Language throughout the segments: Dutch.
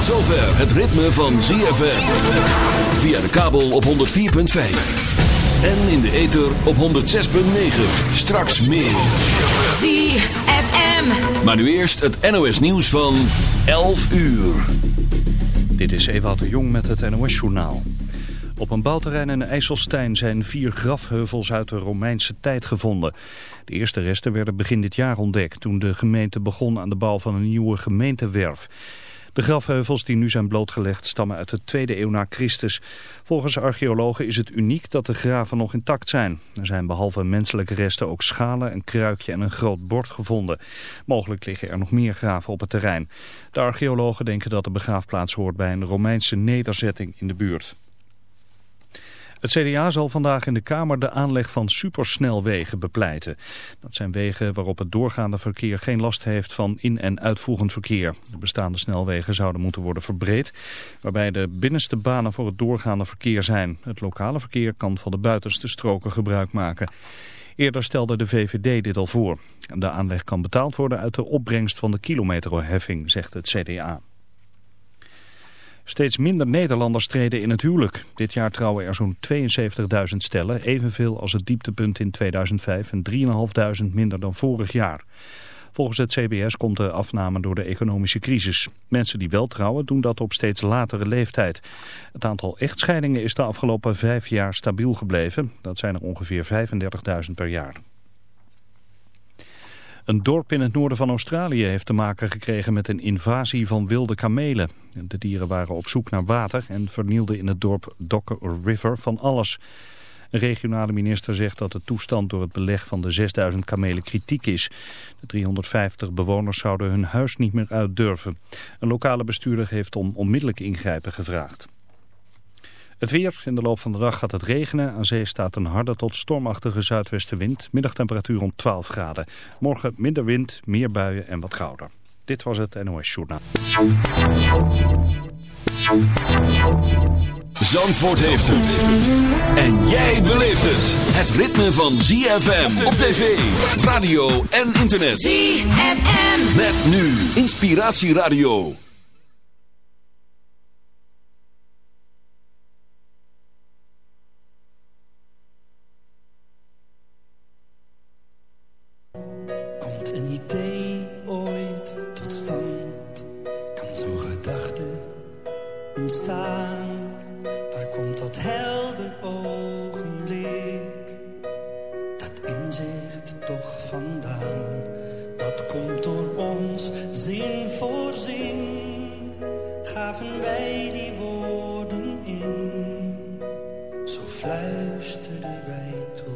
Tot zover het ritme van ZFM. Via de kabel op 104.5. En in de ether op 106.9. Straks meer. ZFM. Maar nu eerst het NOS nieuws van 11 uur. Dit is Ewout de Jong met het NOS journaal. Op een bouwterrein in IJsselstein zijn vier grafheuvels uit de Romeinse tijd gevonden. De eerste resten werden begin dit jaar ontdekt toen de gemeente begon aan de bouw van een nieuwe gemeentewerf. De grafheuvels die nu zijn blootgelegd stammen uit de tweede eeuw na Christus. Volgens archeologen is het uniek dat de graven nog intact zijn. Er zijn behalve menselijke resten ook schalen, een kruikje en een groot bord gevonden. Mogelijk liggen er nog meer graven op het terrein. De archeologen denken dat de begraafplaats hoort bij een Romeinse nederzetting in de buurt. Het CDA zal vandaag in de Kamer de aanleg van supersnelwegen bepleiten. Dat zijn wegen waarop het doorgaande verkeer geen last heeft van in- en uitvoerend verkeer. De bestaande snelwegen zouden moeten worden verbreed, waarbij de binnenste banen voor het doorgaande verkeer zijn. Het lokale verkeer kan van de buitenste stroken gebruik maken. Eerder stelde de VVD dit al voor. De aanleg kan betaald worden uit de opbrengst van de kilometerheffing, zegt het CDA. Steeds minder Nederlanders treden in het huwelijk. Dit jaar trouwen er zo'n 72.000 stellen, evenveel als het dieptepunt in 2005 en 3.500 minder dan vorig jaar. Volgens het CBS komt de afname door de economische crisis. Mensen die wel trouwen doen dat op steeds latere leeftijd. Het aantal echtscheidingen is de afgelopen vijf jaar stabiel gebleven. Dat zijn er ongeveer 35.000 per jaar. Een dorp in het noorden van Australië heeft te maken gekregen met een invasie van wilde kamelen. De dieren waren op zoek naar water en vernielden in het dorp Docker River van alles. Een regionale minister zegt dat de toestand door het beleg van de 6000 kamelen kritiek is. De 350 bewoners zouden hun huis niet meer uit durven. Een lokale bestuurder heeft om onmiddellijk ingrijpen gevraagd. Het weer. In de loop van de dag gaat het regenen. Aan zee staat een harde tot stormachtige zuidwestenwind. Middagtemperatuur rond 12 graden. Morgen minder wind, meer buien en wat kouder. Dit was het NOS Journaal. Zandvoort heeft het. En jij beleeft het. Het ritme van ZFM op tv, radio en internet. ZFM. Met nu Inspiratieradio. Fluisterden wij toe.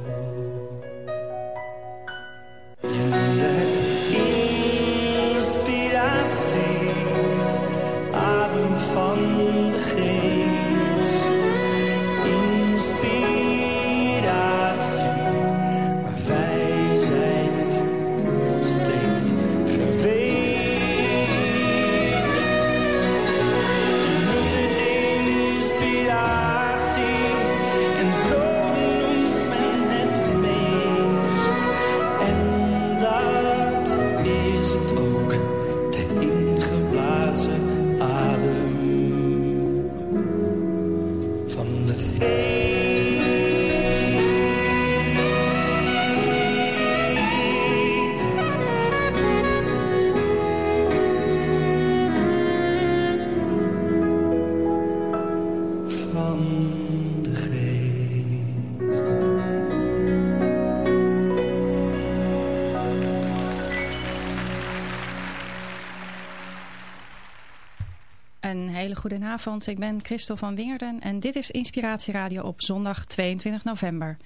Een hele goede avond. Ik ben Christel van Wingerden en dit is Inspiratieradio op zondag 22 november.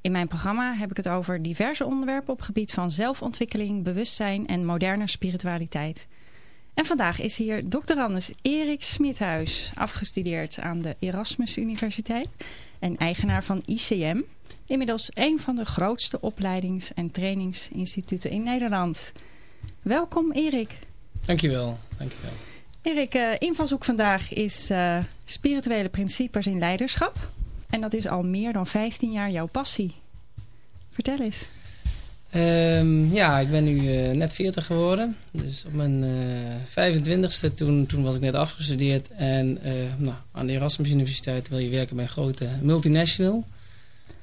In mijn programma heb ik het over diverse onderwerpen op gebied van zelfontwikkeling, bewustzijn en moderne spiritualiteit. En vandaag is hier. Anders Erik Smithuis, afgestudeerd aan de Erasmus Universiteit en eigenaar van ICM. Inmiddels een van de grootste opleidings- en trainingsinstituten in Nederland. Welkom Erik. Dankjewel. Dankjewel. Erik, uh, invalshoek vandaag is uh, spirituele principes in leiderschap. En dat is al meer dan 15 jaar jouw passie. Vertel eens. Um, ja, ik ben nu uh, net 40 geworden. Dus op mijn 25ste, toen, toen was ik net afgestudeerd. En nou, aan de Erasmus Universiteit wil je werken bij een grote multinational.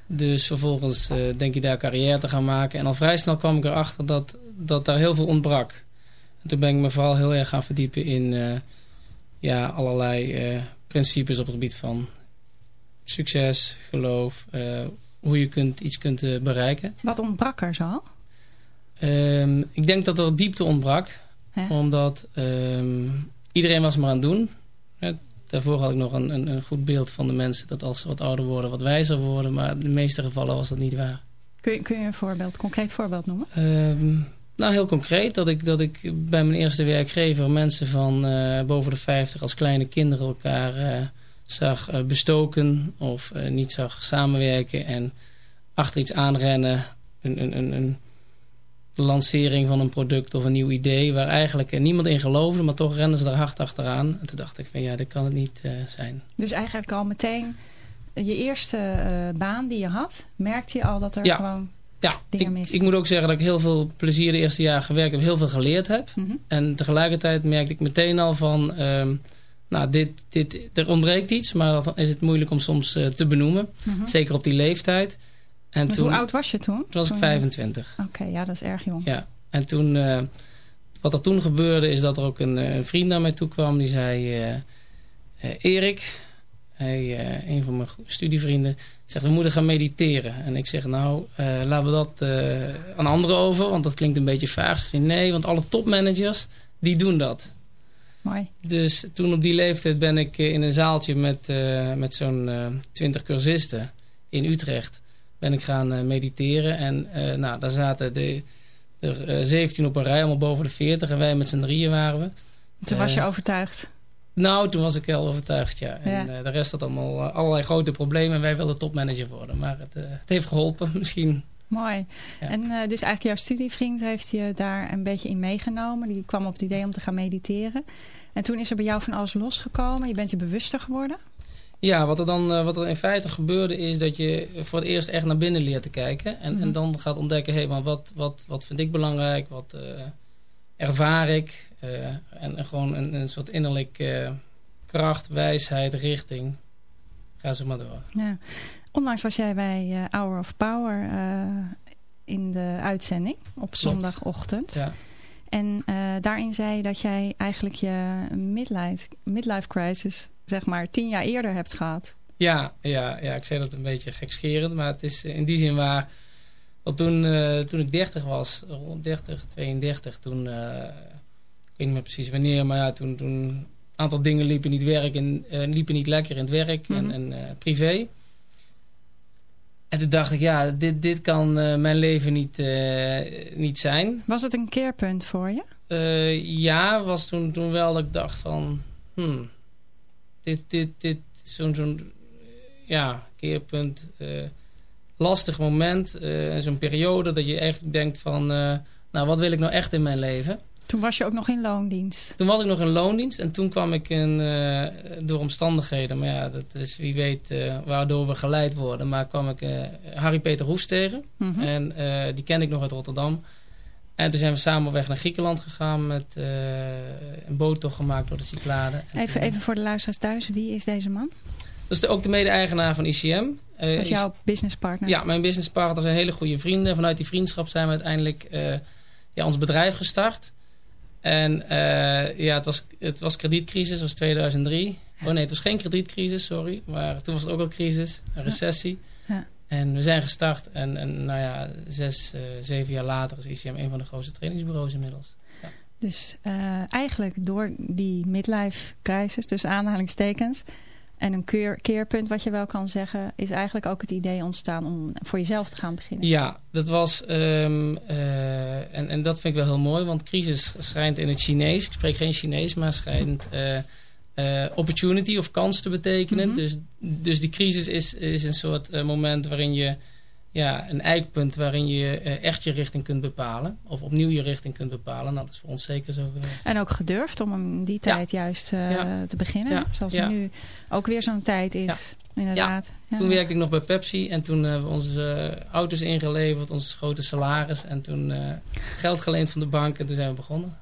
Dus vervolgens denk je daar carrière te gaan maken. En al vrij snel kwam ik erachter dat, dat daar heel veel ontbrak. En toen ben ik me vooral heel erg gaan verdiepen in ja, allerlei principes op het gebied van succes, geloof, uh, hoe je kunt, iets kunt bereiken. Wat ontbrak er zo? Um, ik denk dat er diepte ontbrak. Omdat um, iedereen was maar aan het doen. Daarvoor had ik nog een, een, een, goed beeld van de mensen dat als ze wat ouder worden, wat wijzer worden. Maar in de meeste gevallen was dat niet waar. Kun je, kun je een voorbeeld, concreet voorbeeld noemen? Um, nou, heel concreet. Dat ik, dat ik bij mijn eerste werkgever mensen van uh, boven de 50 als kleine kinderen elkaar zag uh, bestoken of niet zag samenwerken en achter iets aanrennen, een, een, een, een, lancering van een product of een nieuw idee waar eigenlijk niemand in geloofde, maar toch rennen ze er hard achteraan. En toen dacht ik van ja, dit kan het niet zijn. Dus eigenlijk al meteen je eerste baan die je had, merkte je al dat er ja. gewoon ja, ik, moet ook zeggen dat ik heel veel plezier de eerste jaar gewerkt heb, heel veel geleerd heb. Mhm. En tegelijkertijd merkte ik meteen al van... Um, nou, dit, dit, er ontbreekt iets, maar dan is het moeilijk om soms uh, te benoemen. Mhm. Zeker op die leeftijd. En toen, hoe oud was je toen? Toen was ik Toen- 25. Oké, ja, dat is erg jong. Ja. En toen, uh, wat er toen gebeurde, is dat er ook een, een vriend naar mij toe kwam. Die zei, uh, Erik, hij, een van mijn studievrienden, zegt we moeten gaan mediteren. En ik zeg nou, laten we dat aan anderen over, want dat klinkt een beetje vaag. Nee, want alle topmanagers, die doen dat. Mooi. Dus toen op die leeftijd ben ik in een zaaltje met, uh, met zo'n twintig uh, cursisten in Utrecht ben ik gaan uh, mediteren. En uh, nou, daar zaten de, er 17 op een rij, allemaal boven de 40. En wij met z'n drieën waren we. Toen was je overtuigd. Nou, toen was ik wel overtuigd, ja. En Ja. de rest had allemaal allerlei grote problemen. En wij wilden topmanager worden. Maar het, het heeft geholpen, misschien. Mooi. Ja. En dus eigenlijk jouw studievriend heeft je daar een beetje in meegenomen. Die kwam op het idee om te gaan mediteren. En toen is er bij jou van alles losgekomen. Je bent je bewuster geworden. Ja, wat er dan wat er in feite gebeurde is dat je voor het eerst echt naar binnen leert te kijken. En, Mhm. en dan gaat ontdekken, hé, hey, maar wat, wat, wat vind ik belangrijk? Wat uh, ervaar ik? Uh, en, gewoon een, een soort innerlijk kracht, wijsheid, richting. Ga zo maar door. Ja. Onlangs was jij bij uh, Hour of Power in de uitzending op zondagochtend. Ja. En uh, daarin zei je dat jij eigenlijk je midlife, midlife crisis, zeg maar, tien jaar eerder hebt gehad. Ja, ja, ja, ik zei dat een beetje gekscherend, maar het is in die zin waar... Want toen, uh, toen ik 30 was, rond 30, 32, toen... Uh, weet niet meer precies wanneer, maar ja, toen... toen een aantal dingen liepen niet, werken, uh, liepen niet lekker in het werk Mhm. mm -hmm. en, en privé. En toen dacht ik, ja, dit, dit kan uh, mijn leven niet, niet zijn. Was het een keerpunt voor je? Ja, was toen, toen wel dat ik dacht van... Hmm, dit, dit, dit zo'n zo'n ja, keerpunt, lastig moment. zo'n periode dat je echt denkt van... nou, wat wil ik nou echt in mijn leven? Toen was je ook nog in loondienst. Toen was ik nog in loondienst en toen kwam ik in, uh, door omstandigheden, maar ja, dat is wie weet uh, waardoor we geleid worden, maar kwam ik uh, Harry Peter Hoefs tegen. Mhm. Mm -hmm. En die ken ik nog uit Rotterdam. En toen zijn we samen weg naar Griekenland gegaan met een boottocht gemaakt door de Cyclade. Even, even voor de luisteraars thuis, wie is deze man? Dat is de, ook de mede-eigenaar van ICM. Dat is jouw businesspartner? Ja, mijn businesspartner zijn hele goede vrienden. Vanuit die vriendschap zijn we uiteindelijk ja, ons bedrijf gestart. En uh, ja, het was, het was kredietcrisis, het was 2003. Ja. Oh nee, het was geen kredietcrisis, sorry. Maar toen was het ook al crisis, een recessie. Ja. Ja. En we zijn gestart. En, en nou ja, zes, uh, zeven jaar later is ICM een van de grootste trainingsbureaus inmiddels. Dus uh, eigenlijk door die midlife crisis, tussen aanhalingstekens... En een keer, keerpunt, wat je wel kan zeggen, is eigenlijk ook het idee ontstaan om voor jezelf te gaan beginnen. Ja, dat was, ehm, eh, en, en dat vind ik wel heel mooi, want crisis schijnt in het Chinees, ik spreek geen Chinees, maar schijnt uh, uh, opportunity of kans te betekenen. Mhm. dus, dus die crisis is, is een soort moment waarin je, ja, een eikpunt waarin je echt je richting kunt bepalen. Of opnieuw je richting kunt bepalen. Nou, dat is voor ons zeker zo geweest. En ook gedurfd om in die tijd juist ja. te beginnen. Ja. Zoals nu ook weer zo'n tijd is. Inderdaad. Ja. Toen werkte ik nog bij Pepsi en toen hebben we onze eh, auto's ingeleverd, ons grote salaris. En toen eh, geld geleend van de bank en toen zijn we begonnen.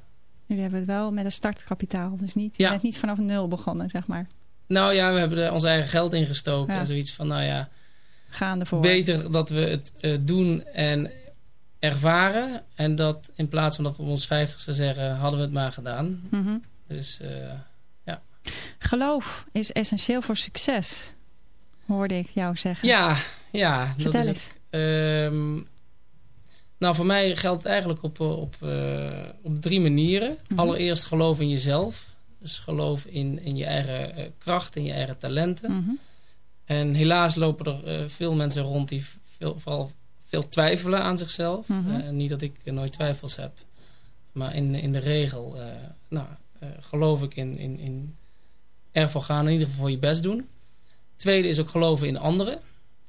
Jullie hebben het wel met een startkapitaal. Dus niet, je bent niet vanaf nul begonnen, zeg maar. Nou ja, we hebben er ons eigen geld ingestoken en zoiets van, nou ja, Gaande voor. beter dat we het eh, doen en ervaren. En dat in plaats van dat we op ons vijftigste zeggen, hadden we het maar gedaan. Mhm. Dus eh, Geloof is essentieel voor succes, hoorde ik jou zeggen. ja, ja. dat Vertel is eens. ook, ehm, nou, voor mij geldt het eigenlijk op, eh, op, op drie manieren. Mhm. Allereerst geloof in jezelf. Dus geloof in, in je eigen kracht, in je eigen talenten. Mhm. En helaas lopen er eh, veel mensen rond die veel, vooral veel twijfelen aan zichzelf. Mhm. Eh, niet dat ik nooit twijfels heb. Maar in, in de regel eh, nou, geloof ik in, in, in ervoor gaan. In ieder geval je best doen. Tweede is ook geloven in anderen.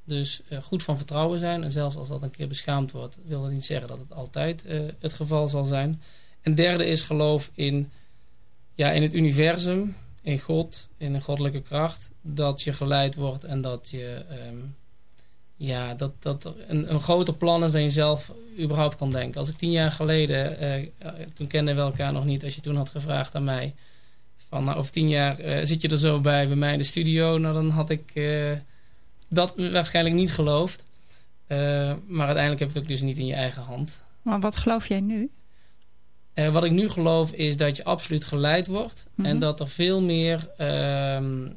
Dus goed van vertrouwen zijn. En zelfs als dat een keer beschaamd wordt, wil dat niet zeggen dat het altijd het geval zal zijn. En derde is geloof in, ja, in het universum, in God, in een goddelijke kracht. Dat je geleid wordt en dat je ehm, ja, dat, dat er een, een groter plan is dan je zelf überhaupt kan denken. Als ik tien jaar geleden, eh, toen kenden we elkaar nog niet, als je toen had gevraagd aan mij van nou, over tien jaar eh, zit je er zo bij bij mij in de studio, nou dan had ik eh, dat waarschijnlijk niet geloofd. Eh, maar uiteindelijk heb je het ook dus niet in je eigen hand. Maar wat geloof jij nu? Eh, wat ik nu geloof is dat je absoluut geleid wordt. Mhm. En dat er veel meer ehm,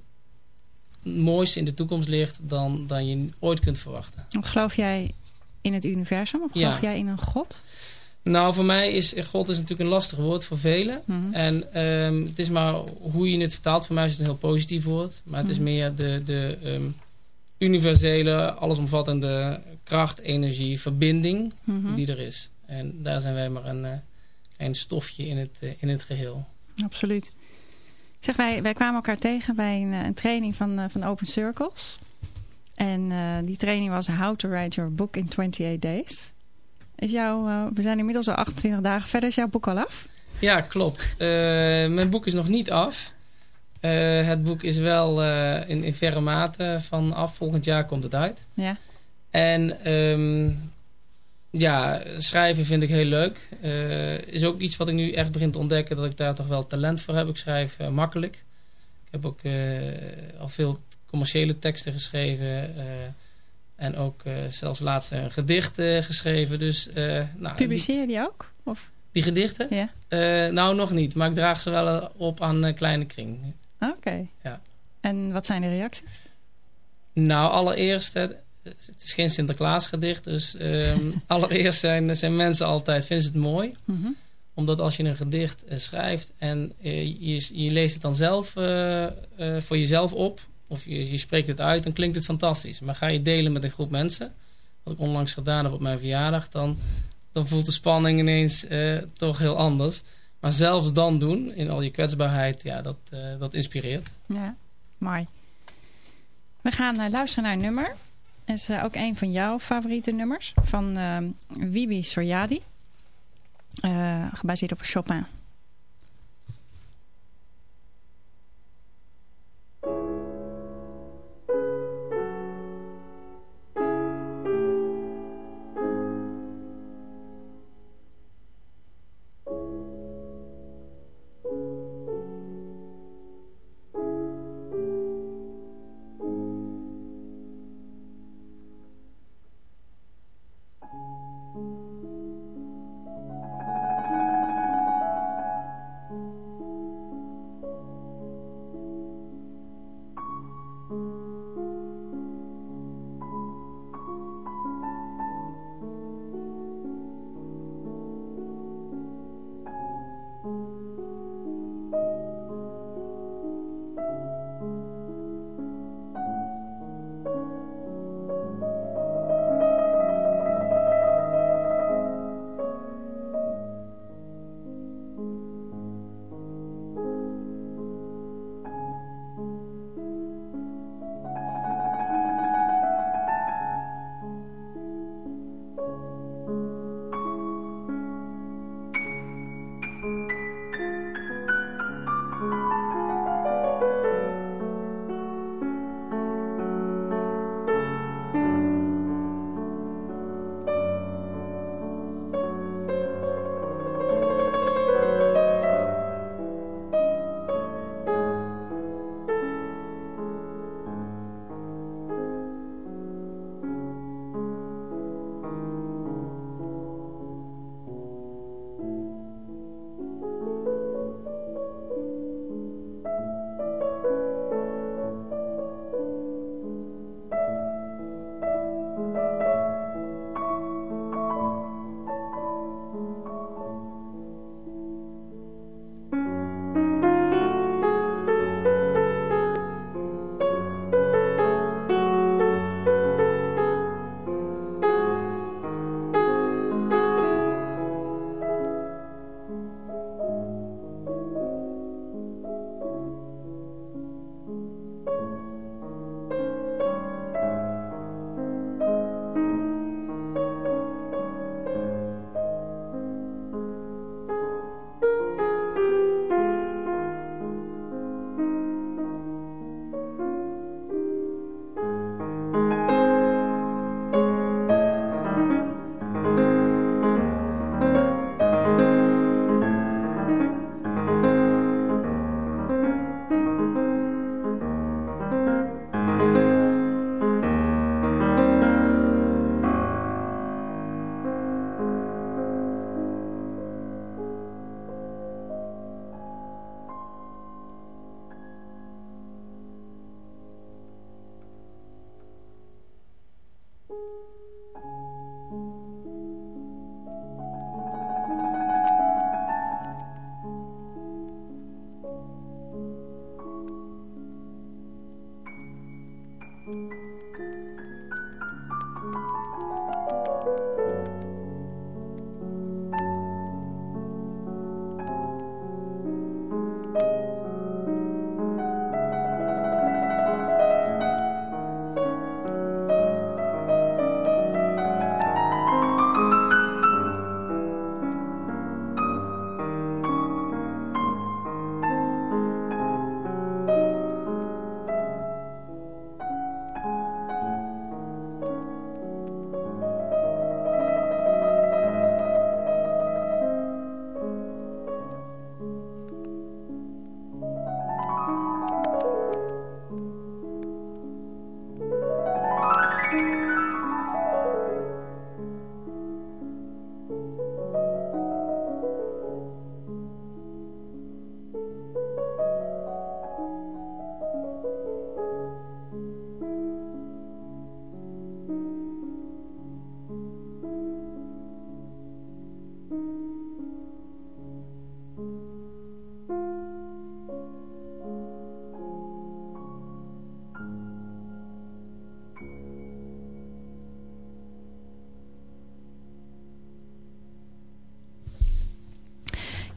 moois in de toekomst ligt dan, dan je ooit kunt verwachten. Want geloof jij in het universum of geloof Ja. jij in een God? Nou, voor mij is God is natuurlijk een lastig woord voor velen. Mhm. En ehm, het is maar hoe je het vertaalt. Voor mij is het een heel positief woord. Maar het is Mhm. meer de, de ehm, universele, allesomvattende kracht, energie, verbinding Mhm. die er is. En daar zijn wij maar een eh, klein stofje in het, eh, in het geheel. Absoluut. Zeg, wij, wij kwamen elkaar tegen bij een, eh, een training van, eh, van Open Circles. En die training was How to Write Your Book in 28 Days. Is jouw, we zijn inmiddels al 28 dagen verder. Is jouw boek al af? Ja, klopt. Mijn boek is nog niet af. Het boek is wel in, in verre mate van af. Volgend jaar komt het uit. Ja. En ehm, ja, schrijven vind ik heel leuk. Eh, is ook iets wat ik nu echt begin te ontdekken dat ik daar toch wel talent voor heb. Ik schrijf eh, makkelijk. Ik heb ook eh, al veel commerciële teksten geschreven. en ook zelfs laatst een gedicht geschreven. Dus, nou, Publiceer je die ook? Of? die gedichten? Ja. Nou, nog niet. Maar ik draag ze wel op aan een kleine kring. Oké. Ja. En wat zijn de reacties? Nou, allereerst, het is geen Sinterklaasgedicht. Dus ehm, allereerst zijn, zijn mensen altijd, vinden ze het mooi. Mhm. Omdat als je een gedicht eh, schrijft en eh, je, je leest het dan zelf eh, voor jezelf op. Of je, je spreekt het uit, dan klinkt het fantastisch. Maar ga je delen met een groep mensen. Wat ik onlangs gedaan heb op mijn verjaardag. Dan, dan voelt de spanning ineens toch heel anders. Maar zelfs dan doen, in al je kwetsbaarheid, ja, dat, dat inspireert. Ja, mooi. We gaan luisteren naar een nummer. Is eh, ook een van jouw favoriete nummers. Van eh, Wibi Soryadi. Eh, gebaseerd op Chopin.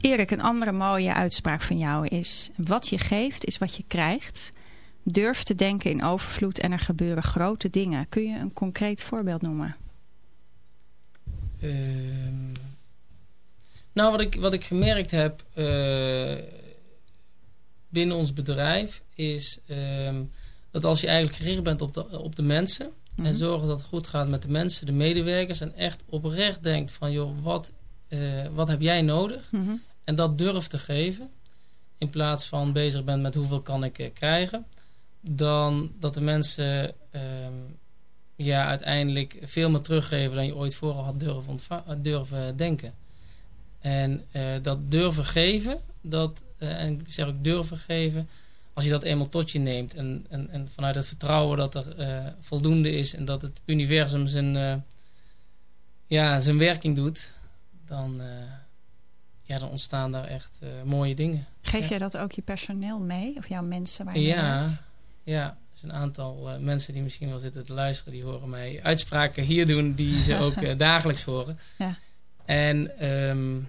Erik, een andere mooie uitspraak van jou is... wat je geeft is wat je krijgt. Durf te denken in overvloed en er gebeuren grote dingen. Kun je een concreet voorbeeld noemen? Ehm, nou, wat ik, wat ik gemerkt heb eh, binnen ons bedrijf is ehm, dat als je eigenlijk gericht bent op de, op de mensen Mhm. en zorgen dat het goed gaat met de mensen, de medewerkers en echt oprecht denkt van joh, wat, eh, wat heb jij nodig? Mhm. En dat durft te geven in plaats van bezig bent met hoeveel kan ik eh, krijgen, dan dat de mensen ehm, ja, uiteindelijk veel meer teruggeven dan je ooit vooral had eh, durven denken. En eh, dat durven geven, dat, en ik zeg ook durven geven, als je dat eenmaal tot je neemt en, en, en vanuit het vertrouwen dat er voldoende is en dat het universum zijn, ja, zijn werking doet, dan, ja, dan ontstaan daar echt eh, mooie dingen. Geef Ja. jij dat ook je personeel mee? Of jouw mensen waar je Ja, werkt? ja, er zijn een aantal eh, mensen die misschien wel zitten te luisteren, die horen mij uitspraken hier doen die ze ook eh, dagelijks horen. Ja. En ehm,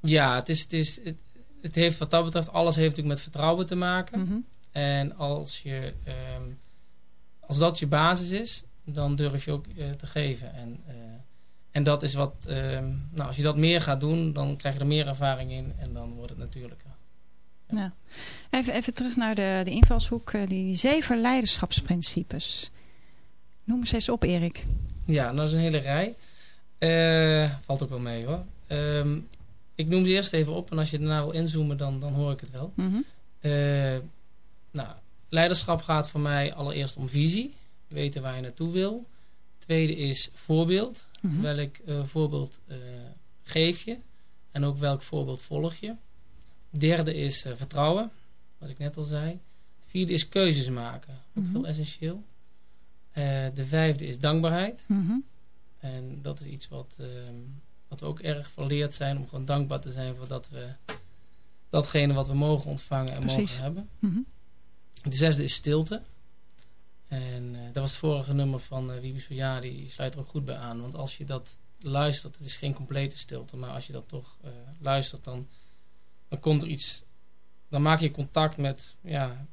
ja, het, is, het, is, het, het heeft wat dat betreft, alles heeft natuurlijk met vertrouwen te maken. Mhm. En als, je, ehm, als dat je basis is, dan durf je ook te geven. En, en dat is wat, ehm, nou, als je dat meer gaat doen, dan krijg je er meer ervaring in en dan wordt het natuurlijker. Ja. Even, even terug naar de, de invalshoek. eh, Die zeven leiderschapsprincipes. Noem eens eens op, Erik. Ja, dat is een hele rij. Eh, valt ook wel mee hoor. Ehm, ik noem ze eerst even op en als je daarna wil inzoomen, dan, dan hoor ik het wel. Mhm. Eh, nou, leiderschap gaat voor mij allereerst om visie. Weten waar je naartoe wil. Tweede is voorbeeld. Mhm. Welk eh, voorbeeld eh, geef je? En ook welk voorbeeld volg je? Derde is eh, vertrouwen. Wat ik net al zei. Vierde is keuzes maken. Ook Mhm. heel essentieel. De vijfde is dankbaarheid. Mhm. En dat is iets wat, ehm, wat we ook erg verleerd zijn. Om gewoon dankbaar te zijn voor dat we datgene wat we mogen ontvangen en Precies. mogen hebben. De zesde is stilte. En eh, dat was het vorige nummer van uh, Wiebe Soja, die sluit er ook goed bij aan. Want als je dat luistert, het is geen complete stilte, maar als je dat toch eh, luistert, dan, dan komt er iets, dan maak je contact met ja,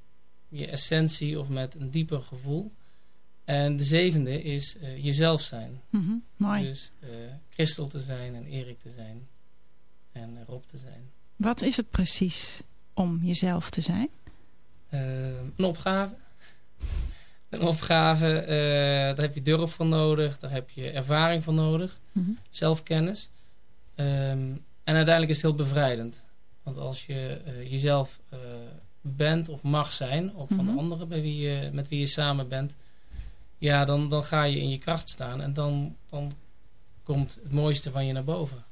je essentie of met een dieper gevoel. En de zevende is jezelf zijn. Mhm. Mooi. Dus Christel te zijn en Erik te zijn en Rob te zijn. Wat is het precies om jezelf te zijn? Een opgave. Een opgave, eh, daar heb je durf voor nodig, daar heb je ervaring voor nodig, Mhm. zelfkennis. Ehm, en uiteindelijk is het heel bevrijdend. Want als je eh, jezelf eh, bent of mag zijn, ook van Mhm. de anderen bij wie je, met wie je samen bent, ja, dan, dan ga je in je kracht staan en dan, dan komt het mooiste van je naar boven.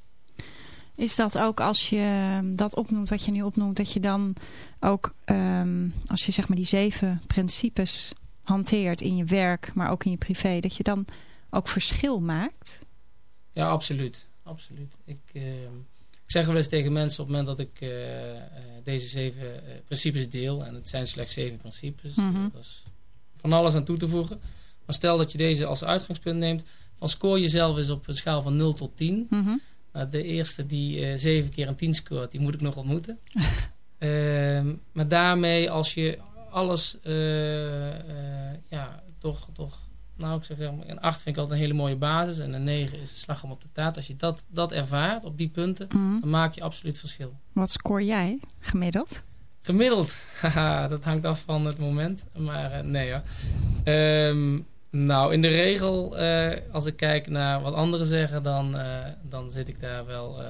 Is dat ook als je dat opnoemt wat je nu opnoemt, dat je dan ook, ehm, als je zeg maar die zeven principes hanteert in je werk, maar ook in je privé, dat je dan ook verschil maakt? Ja, absoluut. absoluut. Ik, eh, ik zeg wel eens tegen mensen op het moment dat ik eh, eh, deze zeven principes deel, en het zijn slechts zeven principes, Mhm. dat is van alles aan toe te voegen. Maar stel dat je deze als uitgangspunt neemt, van score jezelf eens op een schaal van 0 tot 10. Mhm. Nou, de eerste die eh, zeven keer een 10 scoort, die moet ik nog ontmoeten. Ehm, maar daarmee, als je alles, eh, eh, ja, toch, toch, nou, ik zeg een 8 vind ik altijd een hele mooie basis. En een 9 is een slag om op de taart. Als je dat, dat ervaart op die punten, Mhm. dan maak je absoluut verschil. Wat scoor jij gemiddeld? Gemiddeld, haha, dat hangt af van het moment. Maar eh, nee hoor. Ehm, nou, in de regel, als ik kijk naar wat anderen zeggen, dan, dan zit ik daar wel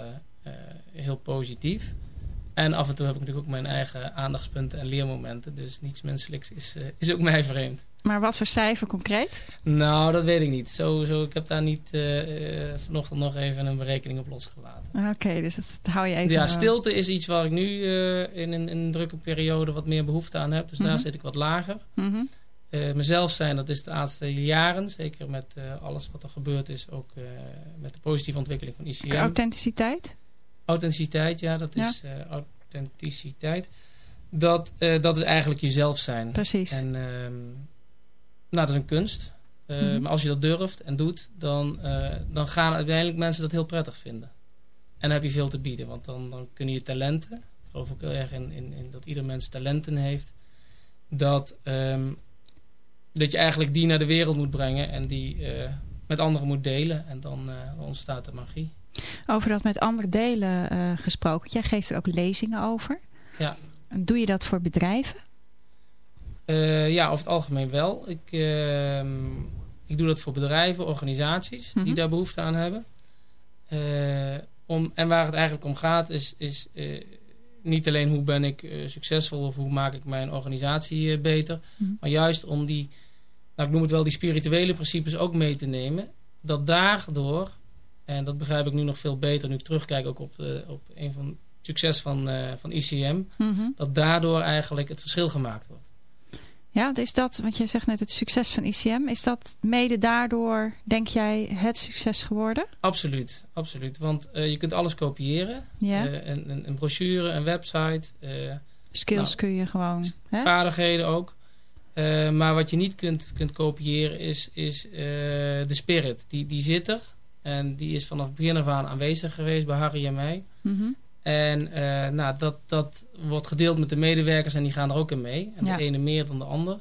heel positief. En af en toe heb ik natuurlijk ook mijn eigen aandachtspunten en leermomenten. Dus niets menselijks is, eh, is ook mij vreemd. Maar wat voor cijfer concreet? Nou, dat weet ik niet. Sowieso, ik heb daar niet eh, eh, vanochtend nog even een berekening op losgelaten. Oké, dus dat, dat hou je even... Ja, stilte is iets waar ik nu in, een, in een drukke periode wat meer behoefte aan heb. Dus Mhm. daar zit ik wat lager. Mhm. Eh, mezelf zijn, dat is de laatste jaren. Zeker met alles wat er gebeurd is. Ook met de positieve ontwikkeling van ICM. Authenticiteit? Authenticiteit, ja, dat Ja. is eh, authenticiteit. Dat, eh, dat is eigenlijk jezelf zijn. Precies. En ehm, nou, dat is een kunst. Eh, Mhm. Maar als je dat durft en doet, dan, dan gaan uiteindelijk mensen dat heel prettig vinden. dan heb je veel te bieden. Want dan, dan kunnen je talenten, ik geloof ook heel erg in, in, in dat ieder mens talenten heeft, dat, ehm, dat je eigenlijk die naar de wereld moet brengen en die met anderen moet delen. En dan ontstaat de magie. Over dat met andere delen eh, gesproken. Jij geeft er ook lezingen over. Ja. Doe je dat voor bedrijven? Eh, ja, over het algemeen wel. Ik, ehm, ik doe dat voor bedrijven, organisaties Mhm. die daar behoefte aan hebben. Eh, om, en waar het eigenlijk om gaat is, is niet alleen hoe ben ik succesvol of hoe maak ik mijn organisatie beter. Mhm. Maar juist om die, nou, ik noem het wel die spirituele principes ook mee te nemen. Dat daardoor, en dat begrijp ik nu nog veel beter nu ik terugkijk ook op, eh, op een van het succes van, eh, van ICM. Mhm. Dat daardoor eigenlijk het verschil gemaakt wordt. Ja, is dat, want jij zegt net het succes van ICM. Is dat mede daardoor, denk jij, het succes geworden? Absoluut, absoluut. Want eh, je kunt alles kopiëren. Ja. Een, een, een brochure, een website, Skills nou, kun je gewoon... Hè? vaardigheden ook. Maar wat je niet kunt, kunt kopiëren is, is de spirit. Die, die zit er. En die is vanaf het begin af aan aanwezig geweest bij Harry en mij. Mhm. En eh, nou, dat, dat wordt gedeeld met de medewerkers en die gaan er ook in mee. En Ja. de ene meer dan de ander.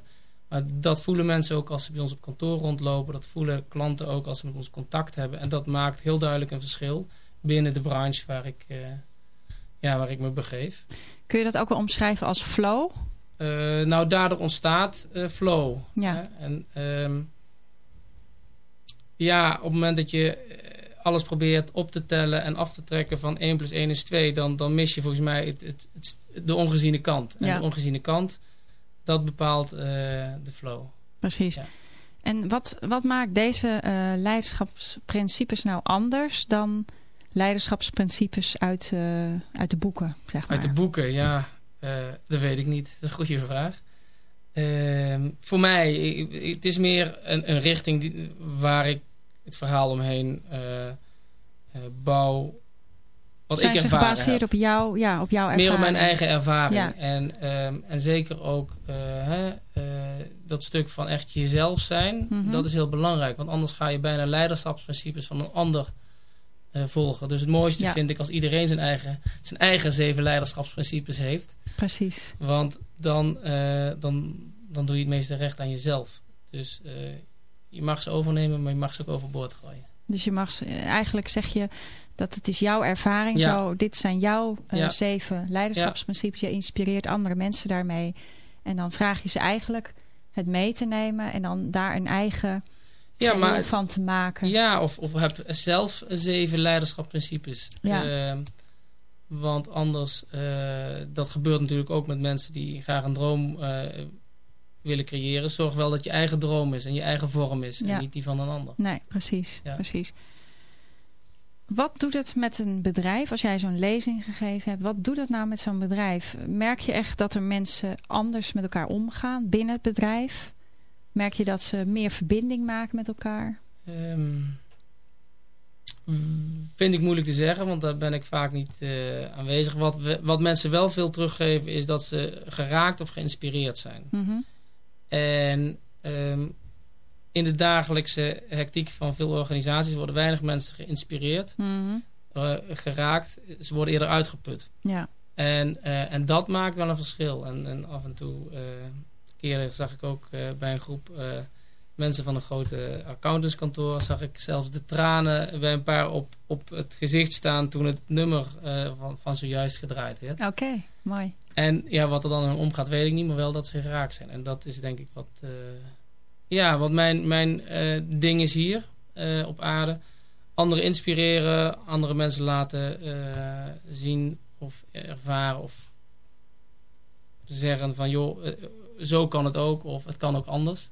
Maar dat voelen mensen ook als ze bij ons op kantoor rondlopen. Dat voelen klanten ook als ze met ons contact hebben. En dat maakt heel duidelijk een verschil binnen de branche waar ik, eh, ja, waar ik me begeef. Kun je dat ook wel omschrijven als flow? Eh, nou, daardoor ontstaat flow. Ja. Hè? En ehm, ja, op het moment dat je eh, alles probeert op te tellen en af te trekken van 1 plus 1 is 2, dan, dan mis je volgens mij het, het, het- de ongeziene kant. En Ja. de ongeziene kant, dat bepaalt eh, de flow. Precies. Ja. En wat, wat maakt deze eh, leiderschapsprincipes nou anders dan leiderschapsprincipes uit, uit de boeken, zeg maar? Uit de boeken, ja, dat weet ik niet. Dat is een goede vraag. Ehm, voor mij, ik- het is meer een, een richting die, waar ik het verhaal omheen eh, eh, bouw. Wat Zijn ik ze gebaseerd heb. op, jou, ja, op jouw is meer op ervaring? mijn eigen ervaring. Ja. En, ehm, en zeker ook eh, hè, dat stuk van echt jezelf zijn. Mhm. Dat is heel belangrijk. Want anders ga je bijna leiderschapsprincipes van een ander volgen. Dus het mooiste Ja. vind ik als iedereen zijn eigen, zijn eigen zeven leiderschapsprincipes heeft. Precies. Want dan, eh, dan, dan doe je het meeste recht aan jezelf. Dus eh, je mag ze overnemen, maar je mag ze ook overboord gooien. Dus je mag, ze- eigenlijk zeg je dat het is jouw ervaring. Ja. Zo, dit zijn jouw eh, Ja. zeven leiderschapsprincipes. Je inspireert andere mensen daarmee. En dan vraag je ze eigenlijk het mee te nemen. En dan daar een eigen Ja, maar van te maken. Ja, of, of heb zelf zeven leiderschapsprincipes. Ja. Ehm, want anders, eh, dat gebeurt natuurlijk ook met mensen die graag een droom eh, willen creëren. Zorg wel dat je eigen droom is en je eigen vorm is Ja. en niet die van een ander. Nee, precies, Ja. precies. Wat doet het met een bedrijf als jij zo'n lezing gegeven hebt? Wat doet het nou met zo'n bedrijf? Merk je echt dat er mensen anders met elkaar omgaan binnen het bedrijf? Merk je dat ze meer verbinding maken met elkaar? Ehm, vind ik moeilijk te zeggen, want daar ben ik vaak niet eh, aanwezig. Wat, we- wat mensen wel veel teruggeven is dat ze geraakt of geïnspireerd zijn. Mhm. En ehm, in de dagelijkse hectiek van veel organisaties worden weinig mensen geïnspireerd, Mhm. eh, geraakt. Ze worden eerder uitgeput. Ja, En, eh, en dat maakt wel een verschil. En, en af en toe, keren zag ik ook eh, bij een groep eh, mensen van een grote accountantskantoor, zag ik zelfs de tranen bij een paar op, op het gezicht staan toen het nummer eh, van, van zojuist gedraaid werd. oké, mooi. En ja, wat er dan omgaat, weet ik niet, maar wel dat ze geraakt zijn. En dat is denk ik wat, ja, wat mijn, mijn ding is hier op aarde. Anderen inspireren, andere mensen laten zien of ervaren of zeggen van joh, eh, zo kan het ook of het kan ook anders.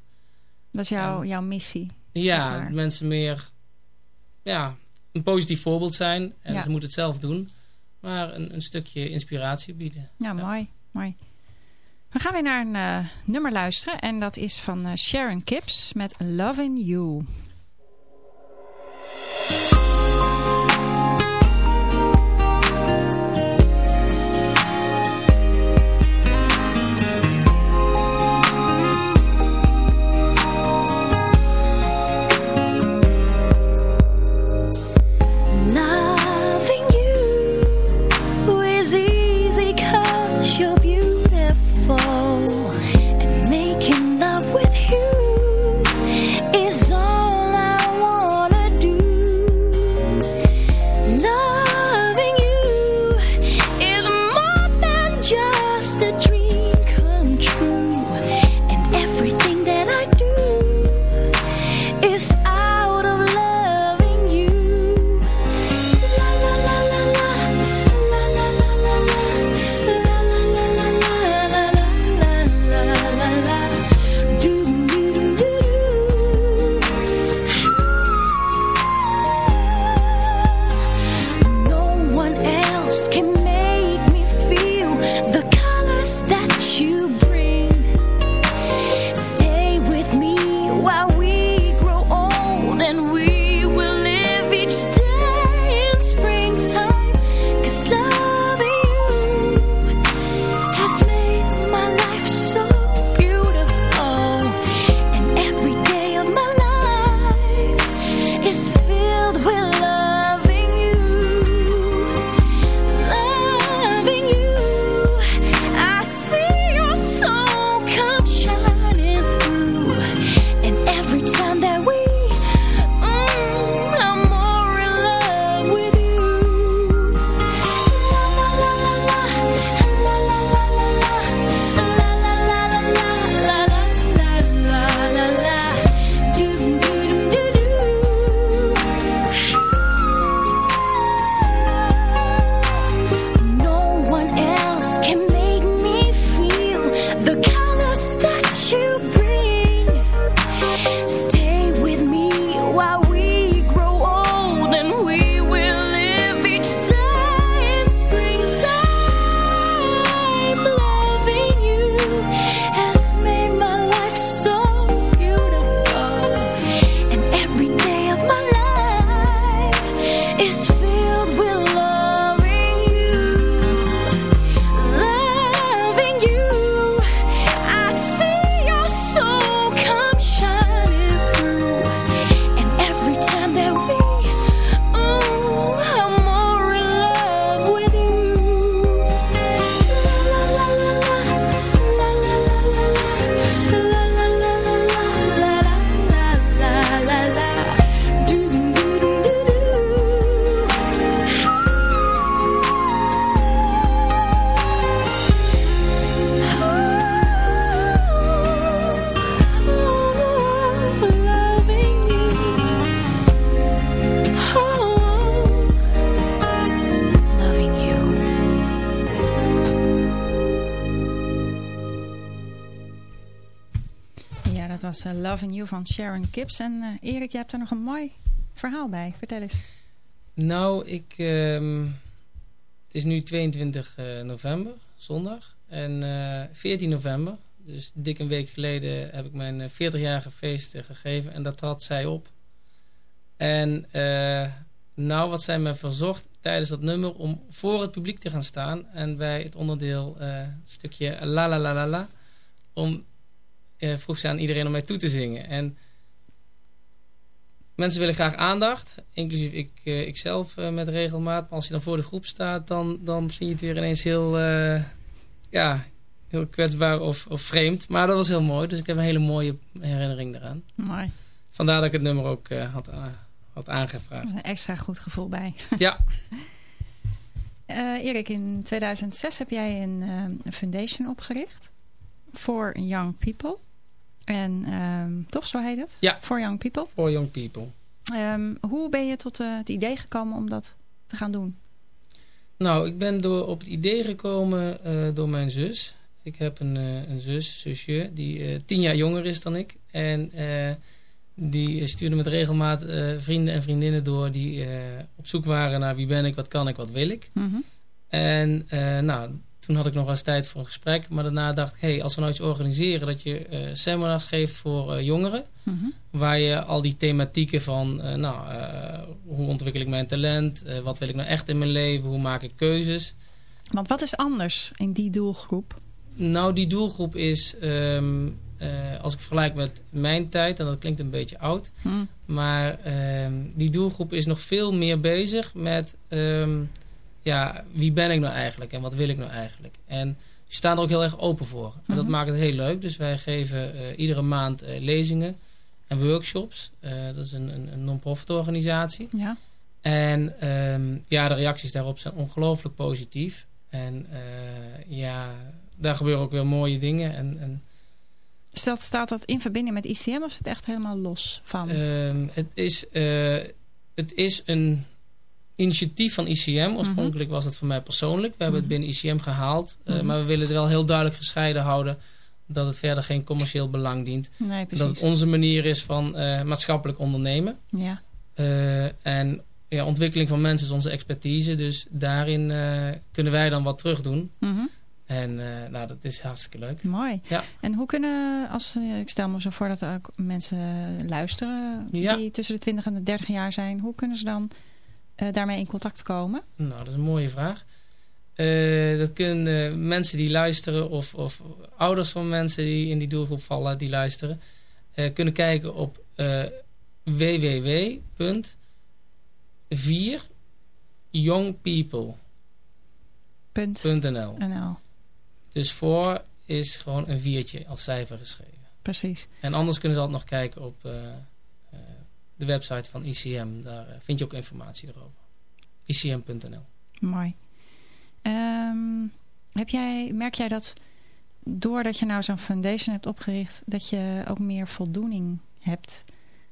Dat is jouw, En- jouw missie. Ja, Zeg maar. mensen meer ja, een positief voorbeeld zijn en Ja. ze moeten het zelf doen. Maar een, een stukje inspiratie bieden. Ja, mooi, mooi. We gaan weer naar een eh, nummer luisteren. En dat is van eh, Sharon Kips met. Loving you dat was eh, Loving You van Sharon Gibbs. En eh, Erik, jij hebt er nog een mooi verhaal bij. Vertel eens. Nou, ik, ehm, het is nu 22 eh, november, zondag. En eh 14 november, dus dik een week geleden, heb ik mijn eh, 40-jarige feest gegeven. En dat had zij op. En nou, wat zij me verzocht tijdens dat nummer om voor het publiek te gaan staan. En bij het onderdeel, eh stukje la la la la la, om, eh, vroeg ze aan iedereen om mij toe te zingen. En mensen willen graag aandacht, inclusief ik, eh, ikzelf eh, met regelmaat. Maar als je dan voor de groep staat, dan, dan vind je het weer ineens heel, ja, heel kwetsbaar of, of vreemd. Maar dat was heel mooi, dus ik heb een hele mooie herinnering daaraan. Mooi. Vandaar dat ik het nummer ook had, had aangevraagd. Een extra goed gevoel bij. Ja, Erik, in 2006 heb jij een, een foundation opgericht. For Young People. En ehm, toch, zo heet het? Ja. For Young People. for young people. Ehm, hoe ben je tot eh, het idee gekomen om dat te gaan doen? Nou, ik ben door, op het idee gekomen eh, door mijn zus. Ik heb een, eh, een zus, zusje, die tien jaar jonger is dan ik. En eh, die stuurde met regelmaat vrienden en vriendinnen door die op zoek waren naar wie ben ik, wat kan ik, wat wil ik. Mhm. En nou, toen had ik nog wel eens tijd voor een gesprek. Maar daarna dacht ik, hey, als we nou iets organiseren dat je eh, seminars geeft voor eh, jongeren. Mhm. Waar je al die thematieken van, eh, nou, hoe ontwikkel ik mijn talent? Wat wil ik nou echt in mijn leven? Hoe maak ik keuzes? Want wat is anders in die doelgroep? Nou, die doelgroep is, ehm, eh, als ik vergelijk met mijn tijd, en dat klinkt een beetje oud. Hm. Maar ehm, die doelgroep is nog veel meer bezig met, ehm, ja, wie ben ik nou eigenlijk? En wat wil ik nou eigenlijk? En die staan er ook heel erg open voor. En dat Mhm. maakt het heel leuk. Dus wij geven eh, iedere maand eh, lezingen. en workshops. Eh, dat is een, een, een non-profit organisatie. Ja. En ehm, ja, de reacties daarop zijn ongelooflijk positief. En ja, daar gebeuren ook weer mooie dingen. En, en Stelt, staat dat in verbinding met ICM of is het echt helemaal los van? Ehm, het, is, het is een initiatief van ICM. Oorspronkelijk was het voor mij persoonlijk. We hebben het Mhm. binnen ICM gehaald. eh, Mhm. Maar we willen het wel heel duidelijk gescheiden houden. Dat het verder geen commercieel belang dient. nee, Dat het onze manier is van eh, maatschappelijk ondernemen. Ja. Eh, en ja, ontwikkeling van mensen is onze expertise. Dus daarin kunnen wij dan wat terug doen. Mhm. En nou, dat is hartstikke leuk. Mooi. Ja. En hoe kunnen, als, ik stel me zo voor dat er ook mensen luisteren Ja. die tussen de 20 en de 30 jaar zijn. Hoe kunnen ze dan daarmee in contact komen? Nou, dat is een mooie vraag. Eh, dat kunnen mensen die luisteren of, of ouders van mensen die in die doelgroep vallen, die luisteren, eh, kunnen kijken op eh www.4youngpeople.nl Punt. NL. Dus voor is gewoon een viertje als cijfer geschreven. Precies. En anders kunnen ze altijd nog kijken op eh, eh, de website van ICM. Daar eh, vind je ook informatie erover. ICM.nl Mooi. Ehm, heb jij, merk jij dat doordat je nou zo'n foundation hebt opgericht, dat je ook meer voldoening hebt?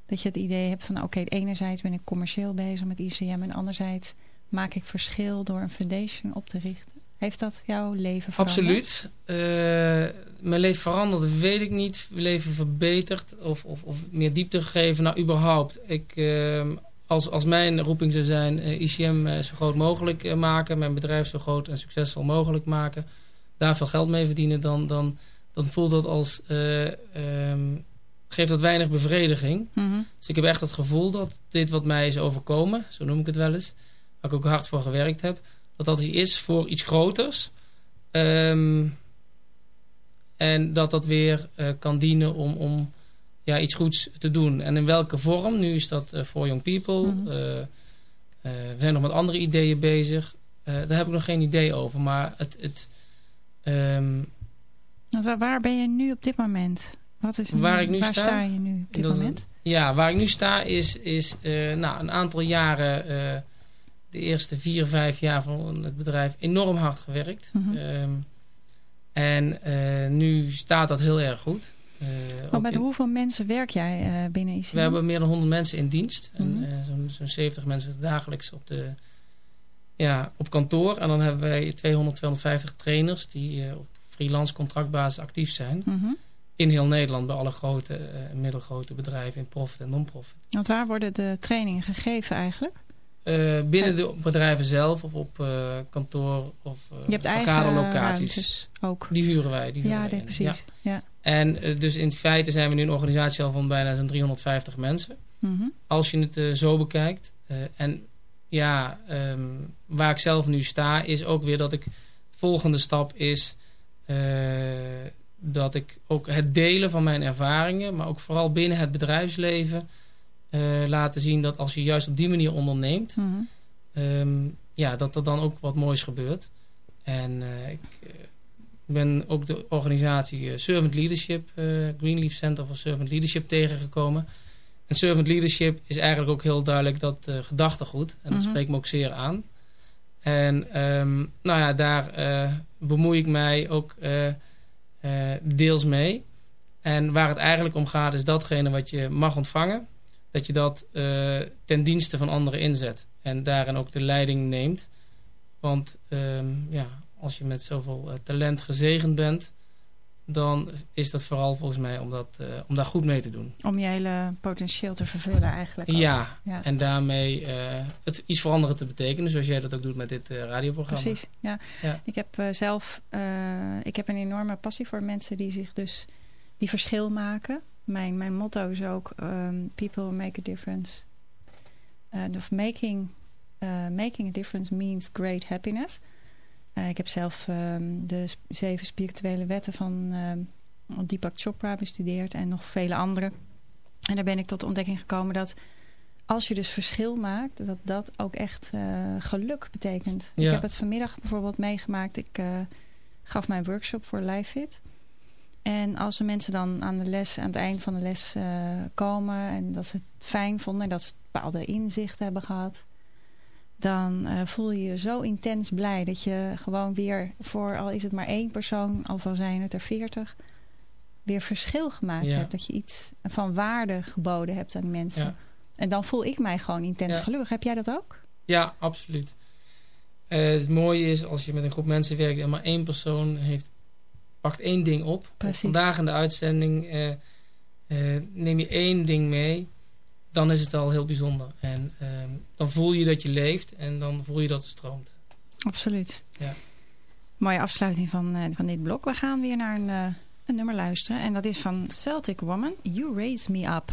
Dat je het idee hebt van oké, enerzijds ben ik commercieel bezig met ICM en anderzijds maak ik verschil door een foundation op te richten. Heeft dat jouw leven veranderd? Absoluut. Eh, mijn leven veranderd, weet ik niet. Mijn leven verbeterd of, of, of meer diepte gegeven. Nou, überhaupt. Ik, eh, als, als mijn roeping zou zijn, eh, ICM eh, zo groot mogelijk eh, maken. Mijn bedrijf zo groot en succesvol mogelijk maken. Daar veel geld mee verdienen. Dan, dan, dan voelt dat als... eh, ehm, geeft dat weinig bevrediging. Mhm. Dus ik heb echt het gevoel dat dit wat mij is overkomen, zo noem ik het wel eens, waar ik ook hard voor gewerkt heb, dat dat iets is voor iets groters. Ehm, en dat dat weer eh, kan dienen om, om ja, iets goeds te doen. En in welke vorm? Nu is dat eh, voor Young People. Mhm. Eh, eh, we zijn nog met andere ideeën bezig. Eh, daar heb ik nog geen idee over. Maar het... het Want waar- waar ben je nu op dit moment? Wat is Waar ik nu waar sta? je nu op dit Dat moment? Ja, waar ik nu sta is, is eh, nou, een aantal jaren, eh, de eerste vier, vijf jaar van het bedrijf, enorm hard gewerkt. Ehm, en eh, nu staat dat heel erg goed. Eh, ook met in- hoeveel mensen werk jij eh, binnen ICM? we hebben meer dan 100 mensen in dienst. Mhm. En eh, zo'n zo'n 70 mensen dagelijks op, de, ja, op kantoor. En dan hebben wij 200, 250 trainers die op freelance contractbasis actief zijn. Mhm. In heel Nederland bij alle grote en middelgrote bedrijven in profit en non-profit. Want waar worden de trainingen gegeven eigenlijk? Eh, binnen de bedrijven zelf of op eh, kantoor of eigen vergaderlocaties. ook. Die huren wij. Die huren Ja, wij precies. Ja. En eh, dus in feite zijn we nu een organisatie al van bijna zo'n 350 mensen. Mhm. Als je het eh, zo bekijkt. Eh, en ja, ehm, waar ik zelf nu sta is ook weer dat ik... De volgende stap is eh, dat ik ook het delen van mijn ervaringen... maar ook vooral binnen het bedrijfsleven... eh, laten zien dat als je juist op die manier onderneemt... Mhm. Ehm, ja, dat er dan ook wat moois gebeurt. En eh, ik eh, ben ook de organisatie Servant Leadership, Greenleaf Center for Servant Leadership tegengekomen. En Servant Leadership is eigenlijk ook heel duidelijk dat eh, gedachtegoed. En dat Mhm. spreekt me ook zeer aan. En ehm, nou ja, daar eh, bemoei ik mij ook deels mee. En waar het eigenlijk om gaat is datgene wat je mag ontvangen. Dat je dat eh, ten dienste van anderen inzet. En daarin ook de leiding neemt. Want ehm, ja, als je met zoveel eh, talent gezegend bent... dan is dat vooral volgens mij om, dat, eh, om daar goed mee te doen. Om je hele potentieel te vervullen eigenlijk. Ja, Ja. en daarmee het iets voor anderen te betekenen... zoals jij dat ook doet met dit radioprogramma. Precies, ja. Ja. Ik heb zelf ik heb een enorme passie voor mensen die zich dus die verschil maken. Mijn, mijn motto is ook ehm, people make a difference. Uh, of making, uh, making a difference means great happiness. Uh, ik heb zelf um, de zeven spirituele wetten van um, Deepak Chopra bestudeerd en nog vele andere. En daar ben ik tot de ontdekking gekomen dat als je dus verschil maakt, dat dat ook echt geluk betekent. Ja. Ik heb het vanmiddag bijvoorbeeld meegemaakt. Ik gaf mijn workshop voor LiveFit. En als de mensen dan aan de les, aan het eind van de les eh, komen en dat ze het fijn vonden en dat ze bepaalde inzichten hebben gehad, dan eh, voel je je zo intens blij dat je gewoon weer voor, al is het maar één persoon, al van zijn het er veertig, weer verschil gemaakt Ja. hebt. Dat je iets van waarde geboden hebt aan die mensen. Ja. En dan voel ik mij gewoon intens Ja. gelukkig. Heb jij dat ook? Ja, absoluut. Eh, het mooie is als je met een groep mensen werkt en maar één persoon heeft, pakt één ding op. Vandaag in de uitzending eh, eh, neem je één ding mee, dan is het al heel bijzonder. En ehm, dan voel je dat je leeft en dan voel je dat het stroomt. Absoluut. Ja. Mooie afsluiting van, eh, van dit blok. We gaan weer naar een, een nummer luisteren. En dat is van Celtic Woman, You Raise Me Up.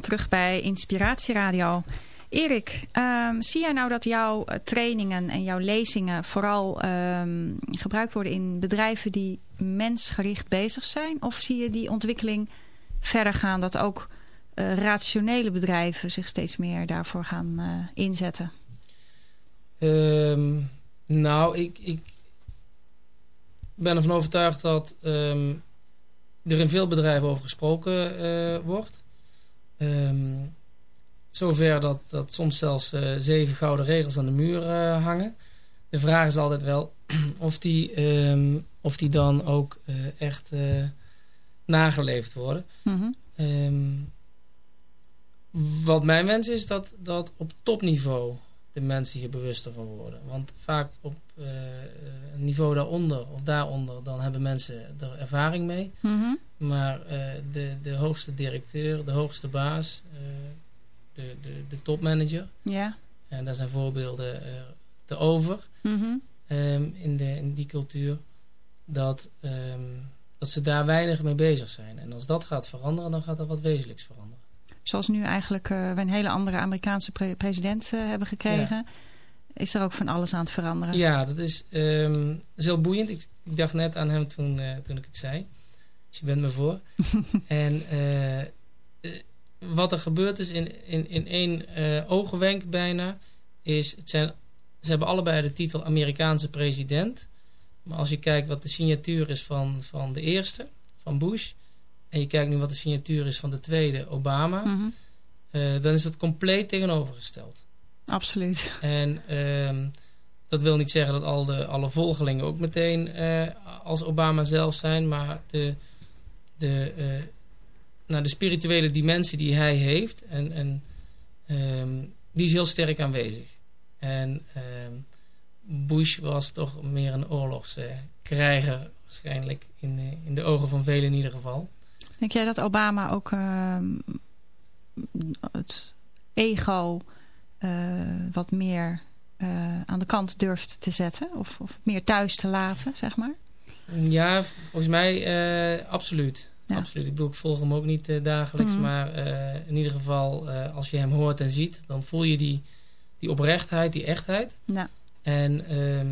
Terug bij Inspiratieradio. Erik, ehm, zie jij nou dat jouw eh, trainingen en jouw lezingen vooral ehm, gebruikt worden in bedrijven die mensgericht bezig zijn? Of zie je die ontwikkeling verder gaan dat ook eh, rationele bedrijven zich steeds meer daarvoor gaan eh, inzetten? Ehm, nou, ik, ik ben ervan overtuigd dat er in veel bedrijven over gesproken wordt. Ehm, zover dat, dat soms zelfs eh, zeven gouden regels aan de muur eh, hangen. De vraag is altijd wel of die, ehm, of die dan ook eh, echt nageleefd worden. Mhm. Ehm, wat mijn wens is dat, dat op topniveau de mensen hier bewuster van worden. Want vaak op niveau daaronder of daaronder, dan hebben mensen er ervaring mee. Mhm. Maar eh, de, de hoogste directeur, de hoogste baas, eh, de, de, de topmanager, Ja. en daar zijn voorbeelden eh, te over Mhm. ehm, in, de, in die cultuur, dat, ehm, dat ze daar weinig mee bezig zijn. En als dat gaat veranderen, dan gaat er wat wezenlijks veranderen. Zoals nu eigenlijk we een hele andere Amerikaanse pre- president hebben gekregen. Is er ook van alles aan het veranderen. Ja, dat is, dat is heel boeiend. Ik, ik dacht net aan hem toen, eh, toen ik het zei. Dus je bent me voor. en eh, eh, wat er gebeurd is in, in, in één eh, oogwenk bijna... is, het zijn, ze hebben allebei de titel Amerikaanse president. Maar als je kijkt wat de signatuur is van, van de eerste, van Bush... en je kijkt nu wat de signatuur is van de tweede, Obama... Mhm. dan is dat compleet tegenovergesteld. Absoluut. En ehm, dat wil niet zeggen dat al de, alle volgelingen ook meteen eh, als Obama zelf zijn. Maar de, de, eh, nou, de spirituele dimensie die hij heeft, en, en, ehm, die is heel sterk aanwezig. En ehm, Bush was toch meer een oorlogskrijger waarschijnlijk. In, de- in de ogen van velen in ieder geval. Denk jij dat Obama ook het ego wat meer eh, aan de kant durft te zetten? Of, of meer thuis te laten, zeg maar? Ja, volgens mij eh, absoluut. Ja. absoluut. Ik bedoel, ik volg hem ook niet eh, dagelijks. Mhm. Maar eh, in ieder geval, eh, als je hem hoort en ziet... dan voel je die, die oprechtheid, die echtheid. Ja. En, ehm,